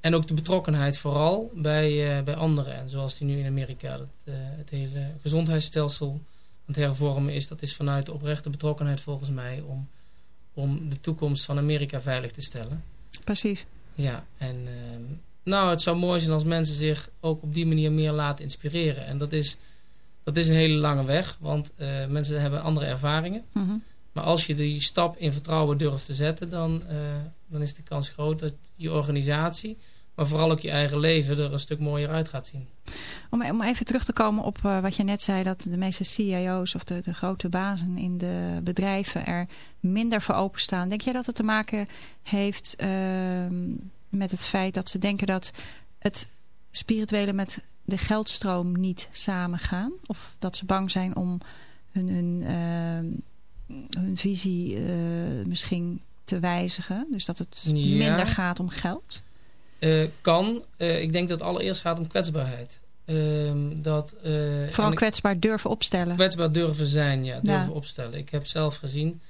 en ook de betrokkenheid vooral bij, eh, bij anderen. En zoals die nu in Amerika dat, eh, het hele gezondheidsstelsel aan het hervormen is... dat is vanuit de oprechte betrokkenheid volgens mij... om, om de toekomst van Amerika veilig te stellen. Precies. Ja, en ehm, nou, het zou mooi zijn als mensen zich ook op die manier meer laten inspireren. En dat is, dat is een hele lange weg, want eh, mensen hebben andere ervaringen. Mhm. Maar als je die stap in vertrouwen durft te zetten, dan, eh, dan is de kans groot dat je organisatie, maar vooral ook je eigen leven er een stuk mooier uit gaat zien. Om, om even terug te komen op eh, wat je net zei... dat de meeste CIO's of de, de grote bazen in de bedrijven er minder voor openstaan. Denk jij dat het te maken heeft ehm, met het feit dat ze denken dat het spirituele met de geldstroom niet samengaan? Of dat ze bang zijn om hun, hun, ehm, hun visie eh, misschien te wijzigen? Dus dat het Ja. minder gaat om geld? Eh, kan. Eh, ik denk dat het allereerst gaat om kwetsbaarheid. Ehm, dat, eh, Vooral kwetsbaar durven opstellen. kwetsbaar durven zijn, ja, durven Ja. opstellen. Ik heb zelf gezien,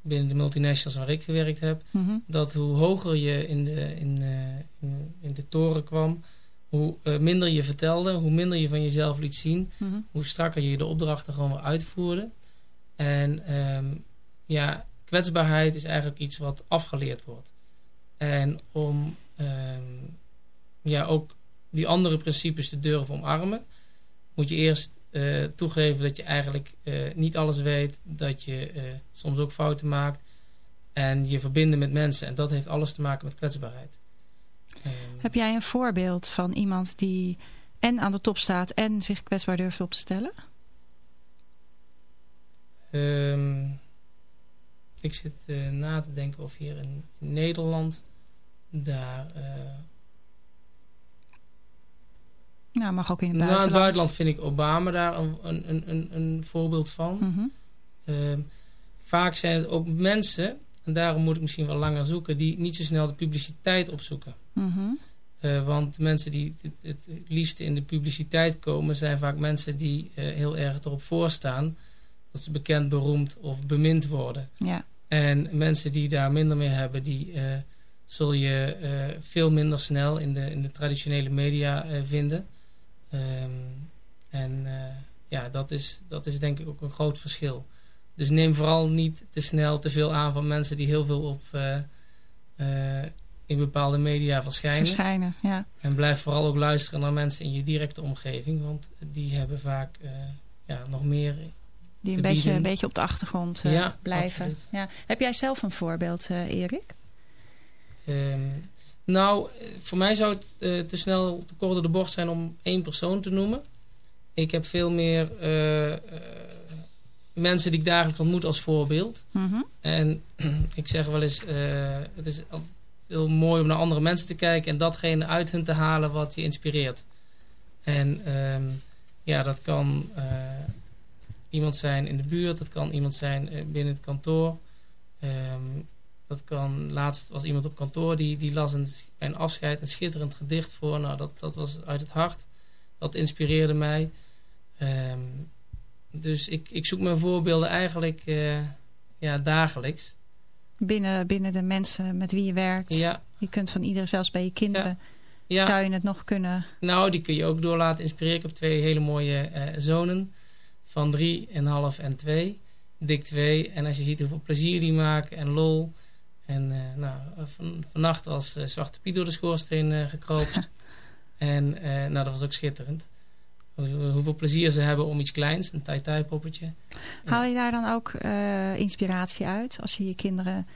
binnen de multinationals waar ik gewerkt heb, Mhm. dat hoe hoger je in de, in, in, in de toren kwam, hoe minder je vertelde, hoe minder je van jezelf liet zien, Mhm. hoe strakker je de opdrachten gewoon weer uitvoerde. En ehm, ja, kwetsbaarheid is eigenlijk iets wat afgeleerd wordt. En om ja, ook die andere principes te durven omarmen, moet je eerst eh, toegeven dat je eigenlijk eh, niet alles weet, dat je eh, soms ook fouten maakt en je verbinden met mensen. En dat heeft alles te maken met kwetsbaarheid. Ehm, Heb jij een voorbeeld van iemand die en aan de top staat en zich kwetsbaar durft op te stellen? Ehm, ik zit na te denken of hier in, in Nederland daar... eh, Nou, mag ook in het nou, in buitenland. het buitenland vind ik Obama daar een, een, een, een, voorbeeld van. Mhm. Ehm, vaak zijn het ook mensen, en daarom moet ik misschien wel langer zoeken, die niet zo snel de publiciteit opzoeken. Mhm. Eh, want mensen die het, het liefste in de publiciteit komen, zijn vaak mensen die eh, heel erg erop voorstaan dat ze bekend, beroemd of bemind worden. Ja. En mensen die daar minder mee hebben, die zul je eh, veel minder snel in de, in de traditionele media eh, vinden. Ehm, en eh, ja, dat is, dat is denk ik ook een groot verschil. Dus neem vooral niet te snel te veel aan van mensen die heel veel op, in bepaalde media verschijnen. Verschijnen, ja. En blijf vooral ook luisteren naar mensen in je directe omgeving. Want die hebben vaak ja, nog meer. Die een beetje, een beetje op de achtergrond Ja, blijven. absoluut. Ja. Heb jij zelf een voorbeeld, eh, Erik? Ehm, nou, voor mij zou het eh, te snel te kort door de bocht zijn om één persoon te noemen. Ik heb veel meer eh, eh, mensen die ik dagelijks ontmoet als voorbeeld. Mhm. En ik zeg wel eens, het is heel mooi om naar andere mensen te kijken en datgene uit hun te halen wat je inspireert. En ehm, ja, dat kan iemand zijn in de buurt, dat kan iemand zijn binnen het kantoor. Ehm, dat kan, laatst was iemand op kantoor die, die las een, bij een afscheid een schitterend gedicht voor. Nou, dat, dat was uit het hart. Dat inspireerde mij. Ehm, dus ik, ik zoek mijn voorbeelden eigenlijk eh, ja, dagelijks. Binnen, binnen de mensen met wie je werkt. Ja, Je kunt van iedereen, zelfs bij je kinderen, ja. zou je het nog kunnen... nou die kun je ook door laten inspireren. Ik heb twee hele mooie eh, zonen van drie en half en twee. Dik twee. En als je ziet hoeveel plezier die maken en lol. En eh, nou, van, vannacht was eh, Zwarte Piet door de schoorsteen eh, gekropen. en nou, dat was ook schitterend. Hoe- Hoeveel plezier ze hebben om iets kleins, een tai-tai poppetje. Haal je daar dan ook inspiratie uit? Als je je kinderen...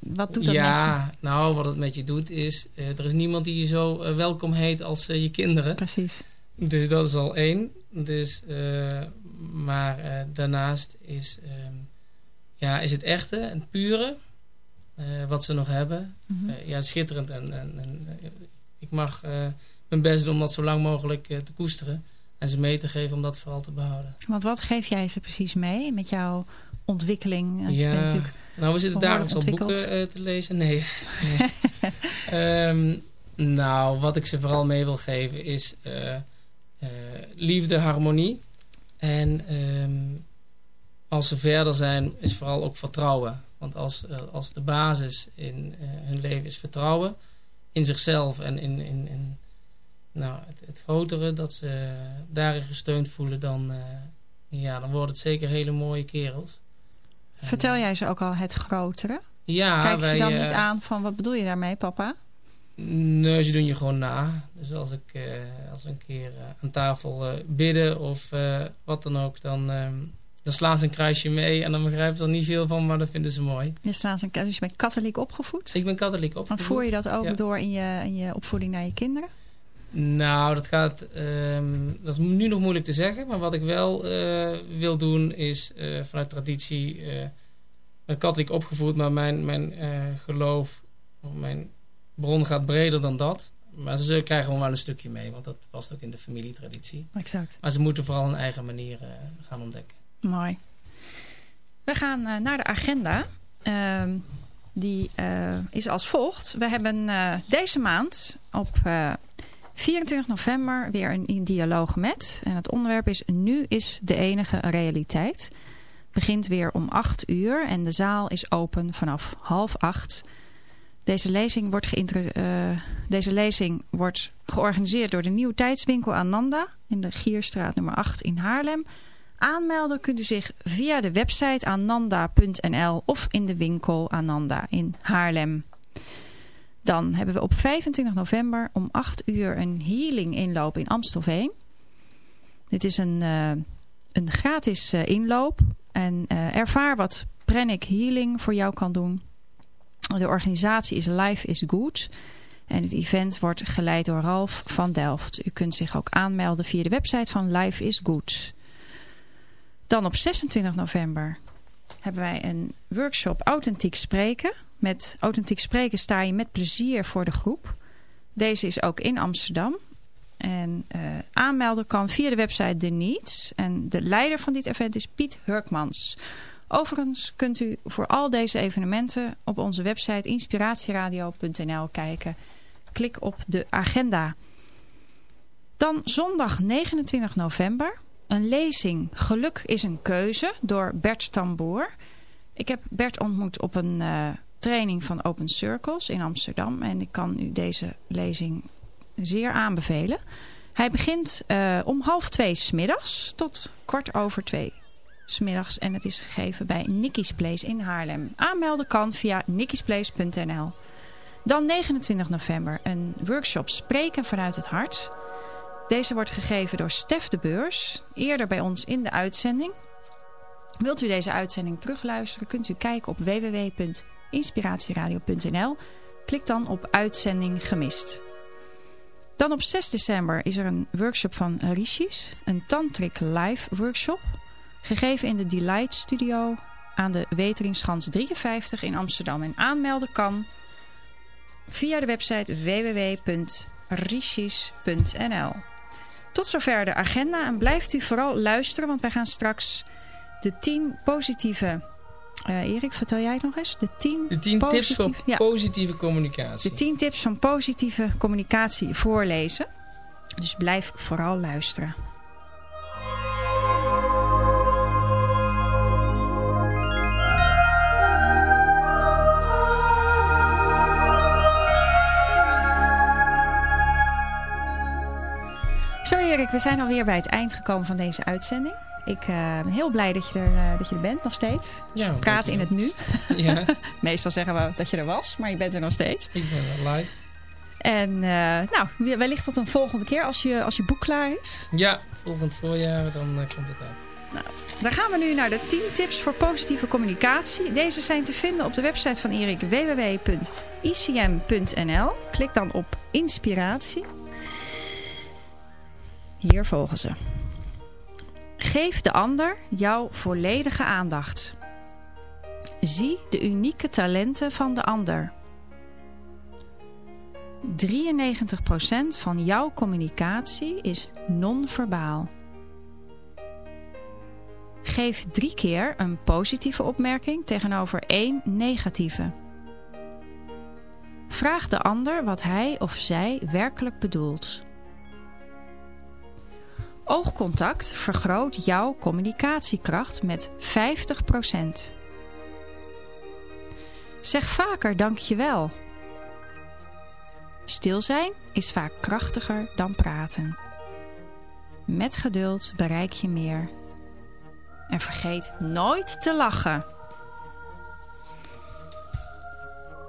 wat doet dat met je? ja, nou, wat het met je doet is... er is niemand die je zo welkom heet als je kinderen. Precies. Dus dat is al één. Dus, maar daarnaast is, ehm, ja, is het echte, het pure, wat ze nog hebben. Mhm. Eh, ja, schitterend. En, en, en eh, ik mag eh, mijn best doen om dat zo lang mogelijk eh, te koesteren. En ze mee te geven om dat vooral te behouden. Want wat geef jij ze precies mee met jouw ontwikkeling? Als je natuurlijk nou, we zitten dagelijks al boeken eh, te lezen. Nee. nee. Ehm, nou, wat ik ze vooral mee wil geven is eh, eh, liefde, harmonie. En ehm, als ze verder zijn, is vooral ook vertrouwen. Want als, eh, als de basis in eh, hun leven is vertrouwen in zichzelf en in, in, in nou, het, het grotere, dat ze daarin gesteund voelen, dan, eh, ja, dan worden het zeker hele mooie kerels. Vertel jij ze ook al het grotere? Ja, Kijk je wij, dan niet aan van wat bedoel je daarmee, papa? Nee, ze doen je gewoon na. Dus als, ik, als we een keer aan tafel bidden of wat dan ook, dan, ehm, dan slaan ze een kruisje mee. En dan begrijpen ze er niet veel van, maar dat vinden ze mooi. Je staat een, dus je bent katholiek opgevoed. Ik ben katholiek Dan opgevoed. voer je dat ook Ja. door in je, in je opvoeding naar je kinderen? Nou, dat gaat. ehm, dat is nu nog moeilijk te zeggen. Maar wat ik wel eh, wil doen is eh, vanuit traditie. eh ben katholiek opgevoed, maar mijn, mijn geloof, of mijn bron gaat breder dan dat. Maar ze zullen krijgen gewoon wel een stukje mee, want dat past ook in de familietraditie. Exact. Maar ze moeten vooral een eigen manier gaan ontdekken. Mooi. We gaan eh, naar de agenda. Ehm, die eh, is als volgt. We hebben eh, deze maand op eh, 24 november weer een, een dialoog met. En het onderwerp is Nu is de enige realiteit. Begint weer om 8 uur en de zaal is open vanaf half 8. Deze lezing wordt, deze lezing wordt georganiseerd door de Nieuwe Tijdswinkel Ananda in de Gierstraat nummer 8 in Haarlem. Aanmelden kunt u zich via de website ananda.nl of in de winkel Ananda in Haarlem. Dan hebben we op 25 november om 8 uur een healing inloop in Amstelveen. Dit is een, eh, een gratis eh, inloop. En eh, ervaar wat Pranic Healing voor jou kan doen. De organisatie is Life is Good. En het event wordt geleid door Ralf van Delft. U kunt zich ook aanmelden via de website van Life is Good. Dan op 26 november hebben wij een workshop Authentiek Spreken. Met Authentiek Spreken sta je met plezier voor de groep. Deze is ook in Amsterdam. En eh, aanmelden kan via de website The Needs. En de leider van dit event is Piet Hurkmans. Overigens kunt u voor al deze evenementen op onze website inspiratieradio.nl kijken. Klik op de agenda. Dan zondag 29 november een lezing Geluk is een keuze door Bert Tamboer. Ik heb Bert ontmoet op een uh, training van Open Circles in Amsterdam. En ik kan u deze lezing zeer aanbevelen. Hij begint uh, om half twee smiddags tot kwart over twee smiddags. En het is gegeven bij Nicky's Place in Haarlem. Aanmelden kan via nickysplace.nl. Dan 29 november een workshop Spreken vanuit het hart. Deze wordt gegeven door Stef de Beurs. Eerder bij ons in de uitzending. Wilt u deze uitzending terugluisteren kunt u kijken op www.inspiratieradio.nl. Klik dan op uitzending gemist. Dan op 6 december is er een workshop van Rishis. Een Tantric Live workshop. Gegeven in de Delight Studio aan de Weteringschans 53 in Amsterdam. En aanmelden kan via de website www.rishis.nl Tot zover de agenda. En blijft u vooral luisteren, want wij gaan straks de 10 positieve... Uh, Erik, vertel jij het nog eens? De 10, de 10 tips ja. positieve communicatie. De 10 tips van positieve communicatie voorlezen. Dus blijf vooral luisteren. We zijn alweer bij het eind gekomen van deze uitzending. Ik uh, ben heel blij dat je, er, uh, dat je er bent nog steeds. Ja, Praat in het nu. Ja. Meestal zeggen we dat je er was, maar je bent er nog steeds. Ik ben er live. En uh, nou, wellicht tot een volgende keer als je, als je boek klaar is. Ja, volgend voorjaar dan komt het uit. Nou, dan gaan we nu naar de 10 tips voor positieve communicatie. Deze zijn te vinden op de website van Erik www.icm.nl. Klik dan op inspiratie. Hier volgen ze. Geef de ander jouw volledige aandacht. Zie de unieke talenten van de ander. 93% van jouw communicatie is non-verbaal. Geef drie keer een positieve opmerking tegenover één negatieve. Vraag de ander wat hij of zij werkelijk bedoelt. Oogcontact vergroot jouw communicatiekracht met 50%. Zeg vaker dankjewel. Stil zijn is vaak krachtiger dan praten. Met geduld bereik je meer. En vergeet nooit te lachen.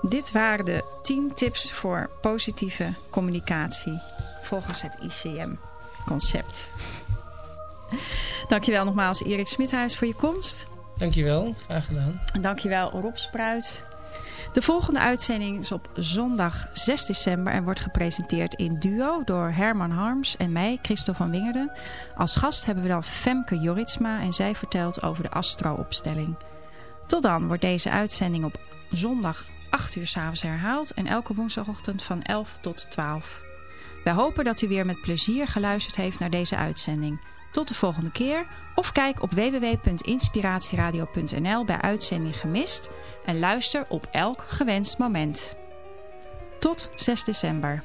Dit waren de 10 tips voor positieve communicatie volgens het ICM concept. Dankjewel nogmaals Erik Smithuis voor je komst. Dankjewel, graag gedaan. En dankjewel Rob Spruit. De volgende uitzending is op zondag 6 december en wordt gepresenteerd in duo door Herman Harms en mij, Christel van Wingerden. Als gast hebben we dan Femke Joritsma en zij vertelt over de astro-opstelling. Tot dan wordt deze uitzending op zondag 8 uur s'avonds herhaald en elke woensdagochtend van 11 tot 12. Wij hopen dat u weer met plezier geluisterd heeft naar deze uitzending. Tot de volgende keer of kijk op www.inspiratieradio.nl bij uitzending gemist en luister op elk gewenst moment. Tot 6 december.